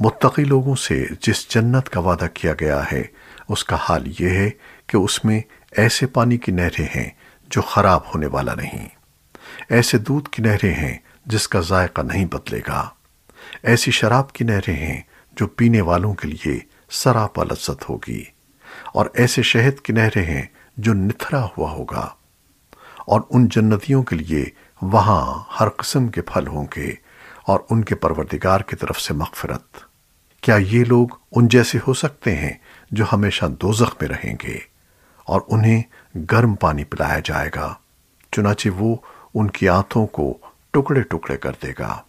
متقی لوگوں سے جس جنت کا وعدہ کیا گیا ہے، اس کا حال یہ ہے کہ اس میں ایسے پانی کی نہریں ہیں جو خراب ہونے والا نہیں۔ ایسے دودھ کی نہریں ہیں جس کا ذائقہ نہیں بدلے گا۔ ایسی شراب کی نہریں ہیں جو پینے والوں کے لیے سراپا لذت ہوگی۔ اور ایسے شہد کی نہریں ہیں جو نتھرا ہوا ہوگا۔ اور ان جنتیوں کے لیے وہاں ہر قسم کے پھل ہوں گے اور ان کے پروردگار کی طرف سے مغفرت۔ کیا یہ لوگ ان جیسے ہو سکتے ہیں جو ہمیشہ دوزخ میں رہیں گے اور انہیں گرم پانی پلایا جائے گا؟ چنانچہ وہ ان کی آنتوں کو ٹکڑے ٹکڑے کر دے گا۔